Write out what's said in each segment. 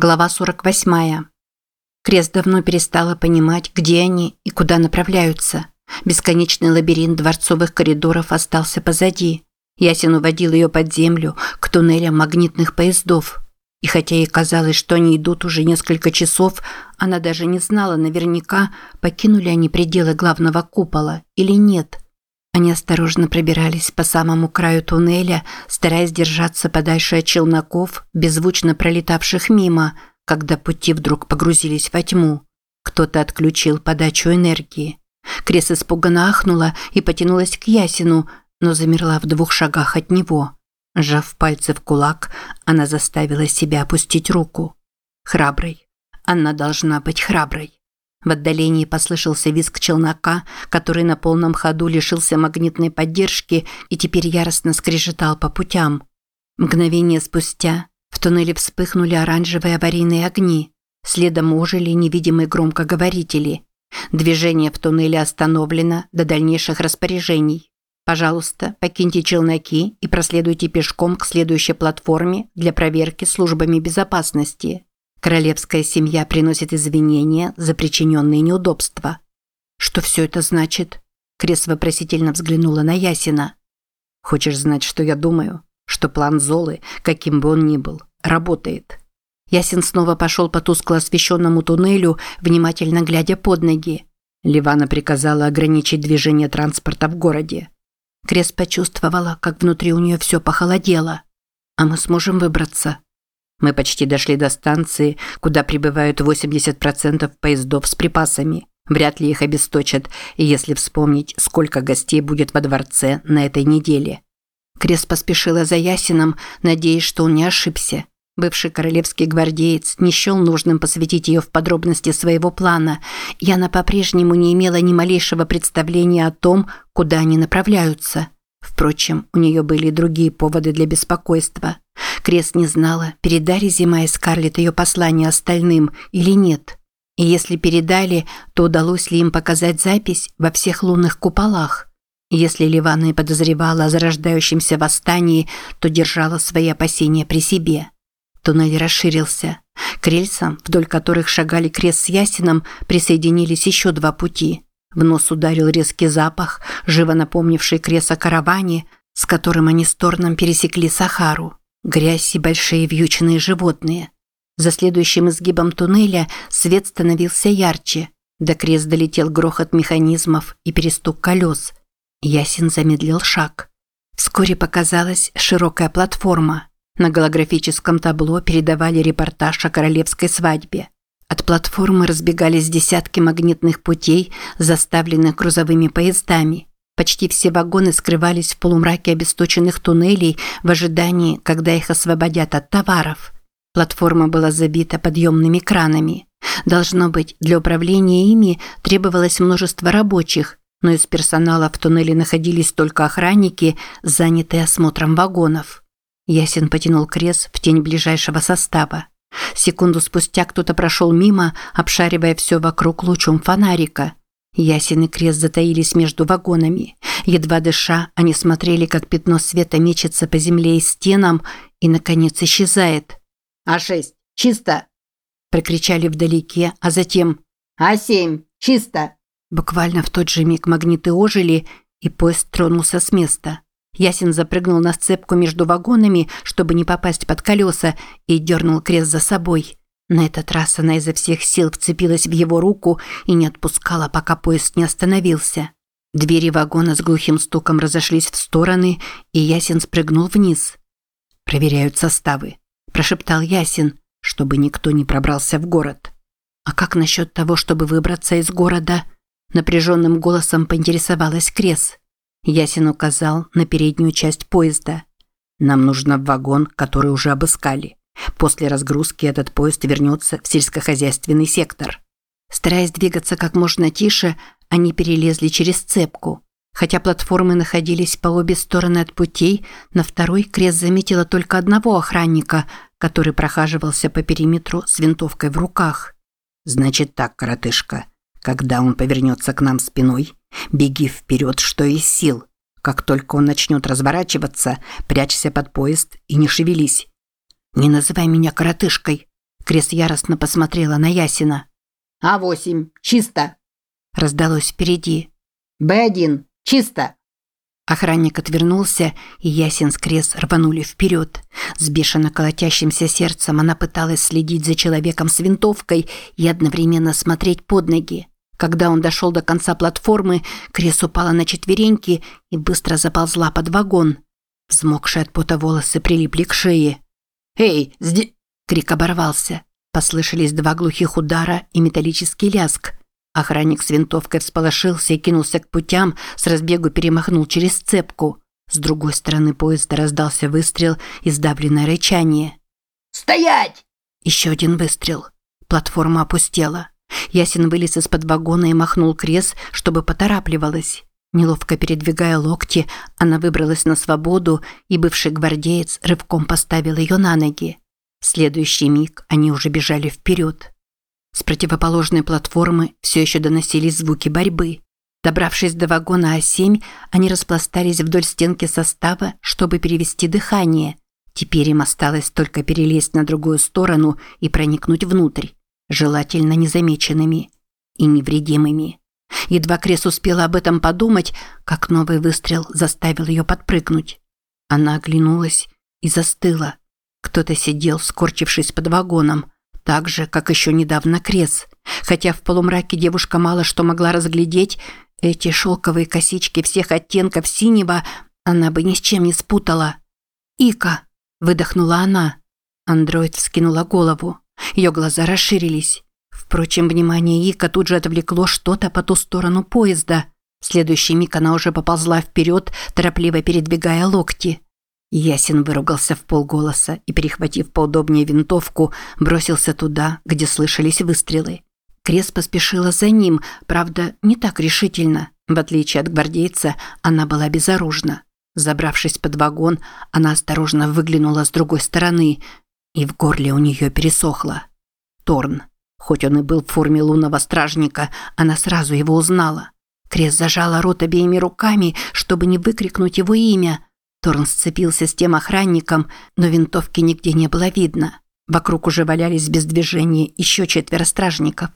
Глава 48. Крест давно перестала понимать, где они и куда направляются. Бесконечный лабиринт дворцовых коридоров остался позади. Ясен уводил ее под землю, к туннелям магнитных поездов. И хотя ей казалось, что они идут уже несколько часов, она даже не знала наверняка, покинули они пределы главного купола или нет – они осторожно пробирались по самому краю туннеля, стараясь держаться подальше от челноков, беззвучно пролетавших мимо, когда пути вдруг погрузились во тьму. Кто-то отключил подачу энергии. Крес испуганно ахнула и потянулась к Ясину, но замерла в двух шагах от него. Сжав пальцы в кулак, она заставила себя опустить руку. Храброй. Она должна быть храброй. В отдалении послышался визг челнока, который на полном ходу лишился магнитной поддержки и теперь яростно скрежетал по путям. Мгновение спустя в туннеле вспыхнули оранжевые аварийные огни. Следом ожили невидимые громкоговорители. Движение в туннеле остановлено до дальнейших распоряжений. Пожалуйста, покиньте челноки и проследуйте пешком к следующей платформе для проверки службами безопасности. Королевская семья приносит извинения за причиненные неудобства. Что все это значит? Крес вопросительно взглянула на Ясина. Хочешь знать, что я думаю? Что план Золы, каким бы он ни был, работает. Ясин снова пошел по тускло освещенному туннелю, внимательно глядя под ноги. Ливана приказала ограничить движение транспорта в городе. Крес почувствовала, как внутри у нее все похолодело. «А мы сможем выбраться?» Мы почти дошли до станции, куда прибывают 80% поездов с припасами. Вряд ли их обесточат, если вспомнить, сколько гостей будет во дворце на этой неделе. Крес поспешила за Ясином, надеясь, что он не ошибся. Бывший королевский гвардеец не счел нужным посвятить ее в подробности своего плана, и она по-прежнему не имела ни малейшего представления о том, куда они направляются. Впрочем, у нее были и другие поводы для беспокойства. Крест не знала, передали Зима и Скарлетт ее послание остальным или нет. И если передали, то удалось ли им показать запись во всех лунных куполах. Если Ливана и подозревала о зарождающемся восстании, то держала свои опасения при себе. Туннель расширился. К рельсам, вдоль которых шагали крест с Ясином, присоединились еще два пути. В нос ударил резкий запах, живо напомнивший крест о караване, с которым они с Торном пересекли Сахару. Грязь и большие вьючные животные. За следующим изгибом туннеля свет становился ярче. До крест долетел грохот механизмов и перестук колес. Ясин замедлил шаг. Вскоре показалась широкая платформа. На голографическом табло передавали репортаж о королевской свадьбе. От платформы разбегались десятки магнитных путей, заставленных грузовыми поездами. Почти все вагоны скрывались в полумраке обесточенных туннелей в ожидании, когда их освободят от товаров. Платформа была забита подъемными кранами. Должно быть, для управления ими требовалось множество рабочих, но из персонала в туннеле находились только охранники, занятые осмотром вагонов. Ясен потянул крест в тень ближайшего состава. Секунду спустя кто-то прошел мимо, обшаривая все вокруг лучом фонарика. Ясен и крест затаились между вагонами. Едва дыша, они смотрели, как пятно света мечется по земле и стенам и, наконец, исчезает. «А6, чисто!» – прокричали вдалеке, а затем «А7, чисто!» Буквально в тот же миг магниты ожили, и поезд тронулся с места. Ясен запрыгнул на сцепку между вагонами, чтобы не попасть под колеса, и дернул крест за собой. На этот раз она изо всех сил вцепилась в его руку и не отпускала, пока поезд не остановился. Двери вагона с глухим стуком разошлись в стороны, и Ясен спрыгнул вниз. «Проверяют составы», – прошептал Ясен, чтобы никто не пробрался в город. «А как насчет того, чтобы выбраться из города?» Напряженным голосом поинтересовалась Крес. Ясен указал на переднюю часть поезда. «Нам нужно в вагон, который уже обыскали. После разгрузки этот поезд вернется в сельскохозяйственный сектор». Стараясь двигаться как можно тише, они перелезли через цепку. Хотя платформы находились по обе стороны от путей, на второй Крест заметила только одного охранника, который прохаживался по периметру с винтовкой в руках. «Значит так, коротышка, когда он повернется к нам спиной, беги вперед, что из сил. Как только он начнет разворачиваться, прячься под поезд и не шевелись. «Не называй меня коротышкой!» Крес яростно посмотрела на Ясина. А8, чисто. Раздалось впереди. Б1, чисто. Охранник отвернулся, и Ясин с Крес рванули вперед. С бешено колотящимся сердцем она пыталась следить за человеком с винтовкой и одновременно смотреть под ноги. Когда он дошел до конца платформы, Крес упала на четвереньки и быстро заползла под вагон. Взмокшие от пота волосы прилипли к шее. «Эй, здесь...» Крик оборвался. Послышались два глухих удара и металлический ляск. Охранник с винтовкой всполошился и кинулся к путям, с разбегу перемахнул через цепку. С другой стороны поезда раздался выстрел и сдавленное рычание. «Стоять!» Еще один выстрел. Платформа опустела. Ясен вылез из-под вагона и махнул крес, чтобы поторапливалась. Неловко передвигая локти, она выбралась на свободу, и бывший гвардеец рывком поставил ее на ноги. В следующий миг они уже бежали вперед. С противоположной платформы все еще доносились звуки борьбы. Добравшись до вагона А7, они распластались вдоль стенки состава, чтобы перевести дыхание. Теперь им осталось только перелезть на другую сторону и проникнуть внутрь, желательно незамеченными и невредимыми. Едва Крес успела об этом подумать, как новый выстрел заставил ее подпрыгнуть. Она оглянулась и застыла. Кто-то сидел, скорчившись под вагоном так же, как еще недавно Крес. Хотя в полумраке девушка мало что могла разглядеть, эти шелковые косички всех оттенков синего она бы ни с чем не спутала. «Ика!» – выдохнула она. Андроид вскинула голову. Ее глаза расширились. Впрочем, внимание Ика тут же отвлекло что-то по ту сторону поезда. В следующий миг она уже поползла вперед, торопливо передвигая локти. Ясен выругался в полголоса и, перехватив поудобнее винтовку, бросился туда, где слышались выстрелы. Крес поспешила за ним, правда, не так решительно. В отличие от гвардейца, она была безоружна. Забравшись под вагон, она осторожно выглянула с другой стороны, и в горле у нее пересохло. Торн. Хоть он и был в форме лунного стражника, она сразу его узнала. Крес зажала рот обеими руками, чтобы не выкрикнуть его имя – Торн сцепился с тем охранником, но винтовки нигде не было видно. Вокруг уже валялись без движения еще четверо стражников.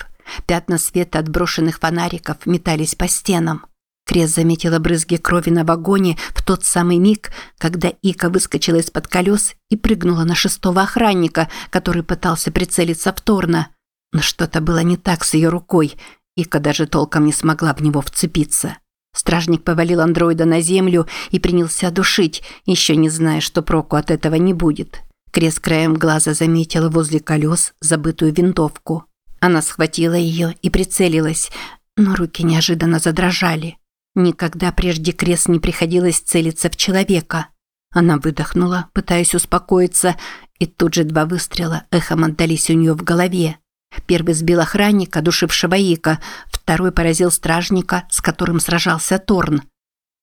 Пятна света от брошенных фонариков метались по стенам. Крес заметила брызги крови на вагоне в тот самый миг, когда Ика выскочила из-под колес и прыгнула на шестого охранника, который пытался прицелиться в Торна. Но что-то было не так с ее рукой. Ика даже толком не смогла в него вцепиться. Стражник повалил андроида на землю и принялся душить, еще не зная, что проку от этого не будет. Крес краем глаза заметила возле колес забытую винтовку. Она схватила ее и прицелилась, но руки неожиданно задрожали. Никогда прежде Крес не приходилось целиться в человека. Она выдохнула, пытаясь успокоиться, и тут же два выстрела эхом отдались у нее в голове. Первый сбил охранника, душившего Ика, второй поразил стражника, с которым сражался Торн.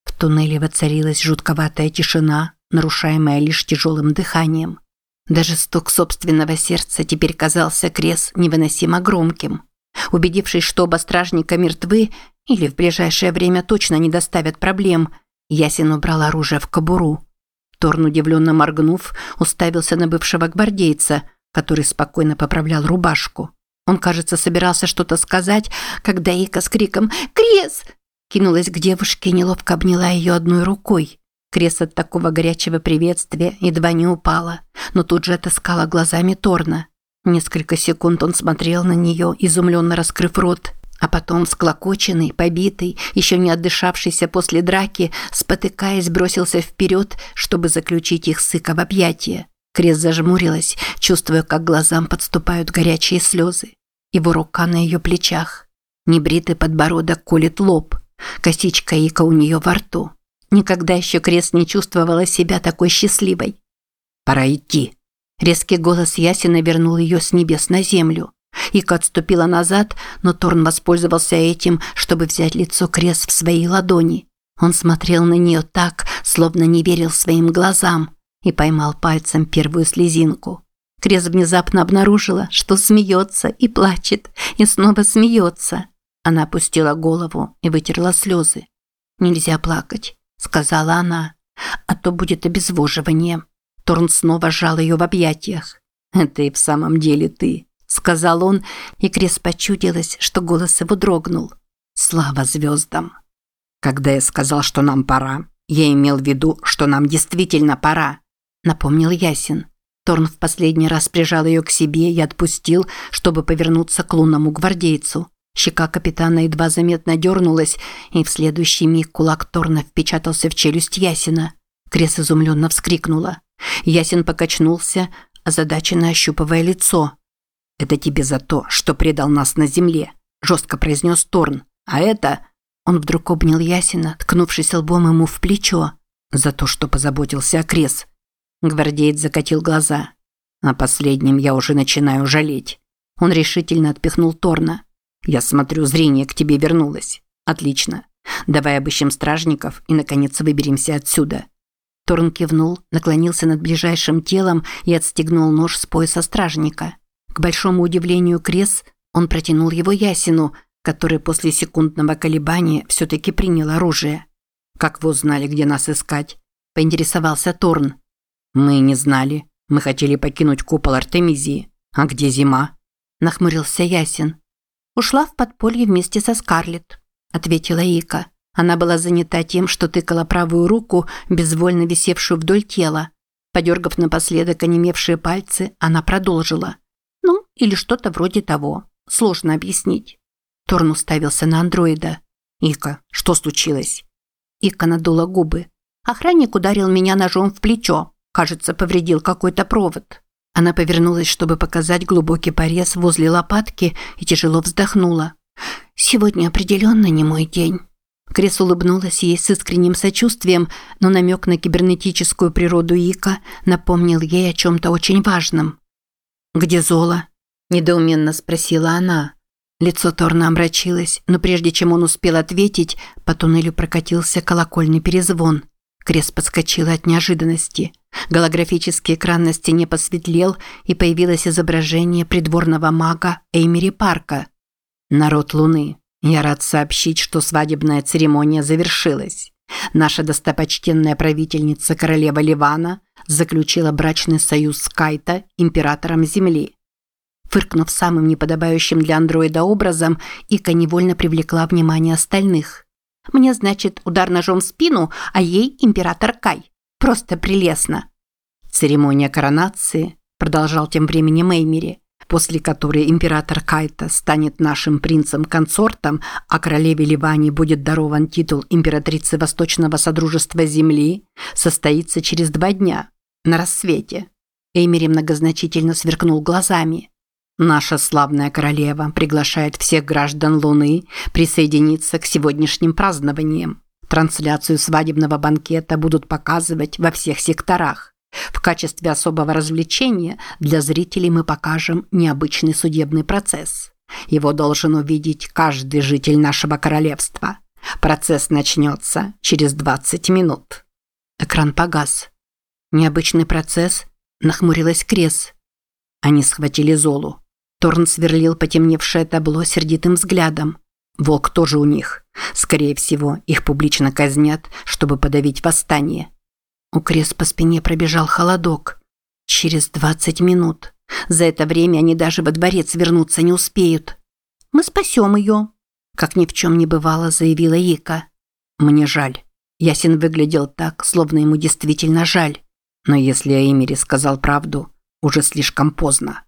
В туннеле воцарилась жутковатая тишина, нарушаемая лишь тяжелым дыханием. Даже стук собственного сердца теперь казался Крес невыносимо громким. Убедившись, что оба стражника мертвы или в ближайшее время точно не доставят проблем, Ясин убрал оружие в кобуру. Торн, удивленно моргнув, уставился на бывшего гвардейца, который спокойно поправлял рубашку. Он, кажется, собирался что-то сказать, когда Ика с криком «Крес!» кинулась к девушке и неловко обняла ее одной рукой. Крес от такого горячего приветствия едва не упала, но тут же отыскала глазами Торна. Несколько секунд он смотрел на нее, изумленно раскрыв рот, а потом, склокоченный, побитый, еще не отдышавшийся после драки, спотыкаясь, бросился вперед, чтобы заключить их с Ика в объятия. Крес зажмурилась, чувствуя, как глазам подступают горячие слезы. Его рука на ее плечах. Небритый подбородок колет лоб. Косичка Ика у нее во рту. Никогда еще Крест не чувствовала себя такой счастливой. «Пора идти». Резкий голос Ясина вернул ее с небес на землю. Ика отступила назад, но Торн воспользовался этим, чтобы взять лицо Крест в свои ладони. Он смотрел на нее так, словно не верил своим глазам, и поймал пальцем первую слезинку. Крес внезапно обнаружила, что смеется и плачет, и снова смеется. Она опустила голову и вытерла слезы. «Нельзя плакать», – сказала она, – «а то будет обезвоживание». Торн снова сжал ее в объятиях. Это и в самом деле ты, сказал он, и Крес почудилось, что голос его дрогнул. Слава звездам. Когда я сказал, что нам пора, я имел в виду, что нам действительно пора, напомнил Ясин. Торн в последний раз прижал ее к себе и отпустил, чтобы повернуться к лунному гвардейцу. Щека капитана едва заметно дернулась, и в следующий миг кулак Торна впечатался в челюсть Ясина. Крес изумленно вскрикнула. Ясин покачнулся, озадаченно ощупывая лицо. «Это тебе за то, что предал нас на земле», – жестко произнес Торн. «А это...» Он вдруг обнял Ясина, ткнувшись лбом ему в плечо. «За то, что позаботился о Крес». Гвардеец закатил глаза. «О последнем я уже начинаю жалеть». Он решительно отпихнул Торна. «Я смотрю, зрение к тебе вернулось. Отлично. Давай обыщем стражников и, наконец, выберемся отсюда. Торн кивнул, наклонился над ближайшим телом и отстегнул нож с пояса стражника. К большому удивлению Крес, он протянул его Ясину, который после секундного колебания все-таки принял оружие. «Как вы узнали, где нас искать?» – поинтересовался Торн. «Мы не знали. Мы хотели покинуть купол Артемизии. А где зима?» – нахмурился Ясин. «Ушла в подполье вместе со Скарлетт», – ответила Ика. Она была занята тем, что тыкала правую руку, безвольно висевшую вдоль тела. Подергав напоследок онемевшие пальцы, она продолжила. «Ну, или что-то вроде того. Сложно объяснить». Торн уставился на андроида. «Ика, что случилось?» Ика надула губы. «Охранник ударил меня ножом в плечо. Кажется, повредил какой-то провод». Она повернулась, чтобы показать глубокий порез возле лопатки и тяжело вздохнула. «Сегодня определенно не мой день». Крис улыбнулась ей с искренним сочувствием, но намек на кибернетическую природу Ика напомнил ей о чем-то очень важном. «Где Зола?» – недоуменно спросила она. Лицо Торна омрачилось, но прежде чем он успел ответить, по туннелю прокатился колокольный перезвон. Крес подскочила от неожиданности. Голографический экран на стене посветлел, и появилось изображение придворного мага Эймери Парка. «Народ Луны, я рад сообщить, что свадебная церемония завершилась. Наша достопочтенная правительница королева Ливана заключила брачный союз с Кайта, императором Земли. Фыркнув самым неподобающим для андроида образом, Ика невольно привлекла внимание остальных. «Мне, значит, удар ножом в спину, а ей император Кай. Просто прелестно». Церемония коронации, продолжал тем временем Эймери, после которой император Кайта станет нашим принцем-консортом, а королеве Ливани будет дарован титул императрицы Восточного Содружества Земли, состоится через два дня, на рассвете. Эймери многозначительно сверкнул глазами. Наша славная королева приглашает всех граждан Луны присоединиться к сегодняшним празднованиям. Трансляцию свадебного банкета будут показывать во всех секторах. В качестве особого развлечения для зрителей мы покажем необычный судебный процесс. Его должен увидеть каждый житель нашего королевства. Процесс начнется через 20 минут. Экран погас. Необычный процесс, нахмурилась Крес. Они схватили Золу. Торн сверлил потемневшее табло сердитым взглядом. Волк тоже у них. Скорее всего, их публично казнят, чтобы подавить восстание. У Крес по спине пробежал холодок. Через двадцать минут. За это время они даже во дворец вернуться не успеют. «Мы спасем ее», – как ни в чем не бывало, заявила Ика. «Мне жаль». Ясин выглядел так, словно ему действительно жаль. Но если Эймери сказал правду, уже слишком поздно.